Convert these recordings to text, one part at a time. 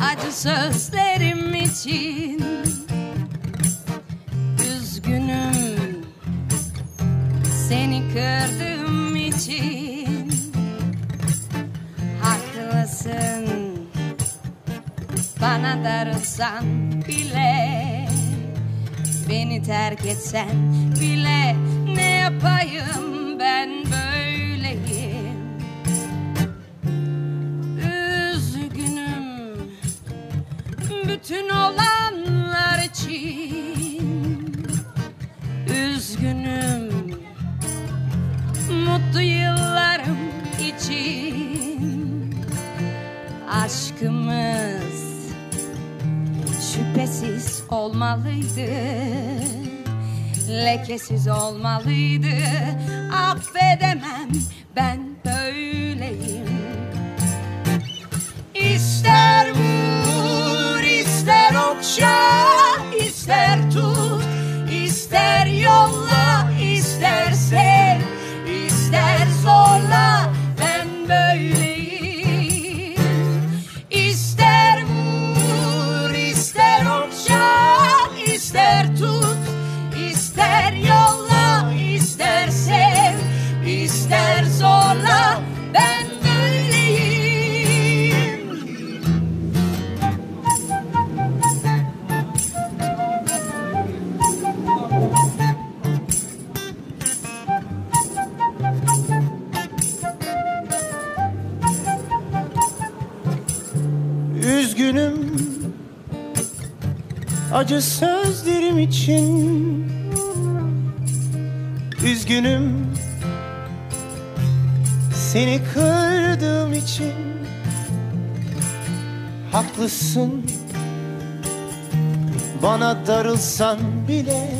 Acı sözlerim için Üzgünüm. Seni kırdığım için Haklısın. Bana darılsan bile Beni terk etsen bile ne yapayım ben böyleyim bütün olanlar için Üzgünüm mutlu yıllarım için. Aşkımız şüphesiz olmalıydı Lekesiz olmalıydı. Affedemem ben böyleyim acı sözlerim için Üzgünüm. Seni kırdığım için Haklısın. Bana darılsan bile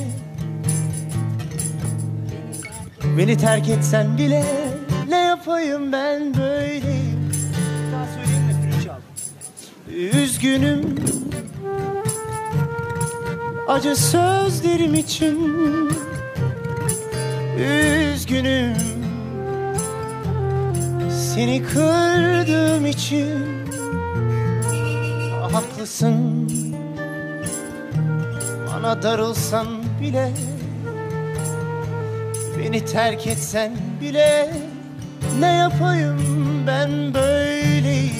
Beni terk etsen bile ne yapayım ben çal. Üzgünüm acı sözlerim için Üzgünüm. Seni kırdığım için Haklısın. Bana darılsan bile Beni terk etsen bile ne yapayım ben böyleyim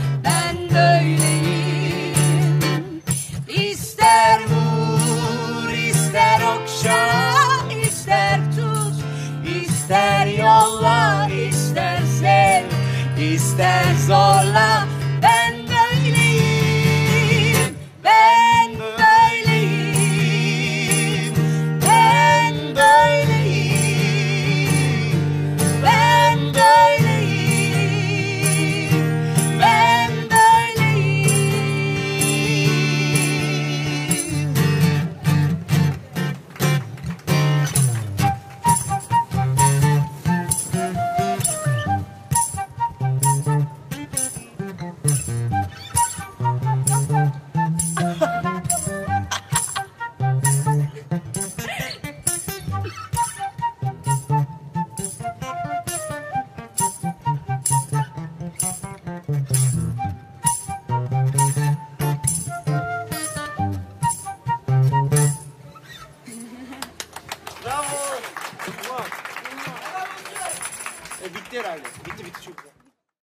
bitti herhalde. Bitti bitti çok güzel.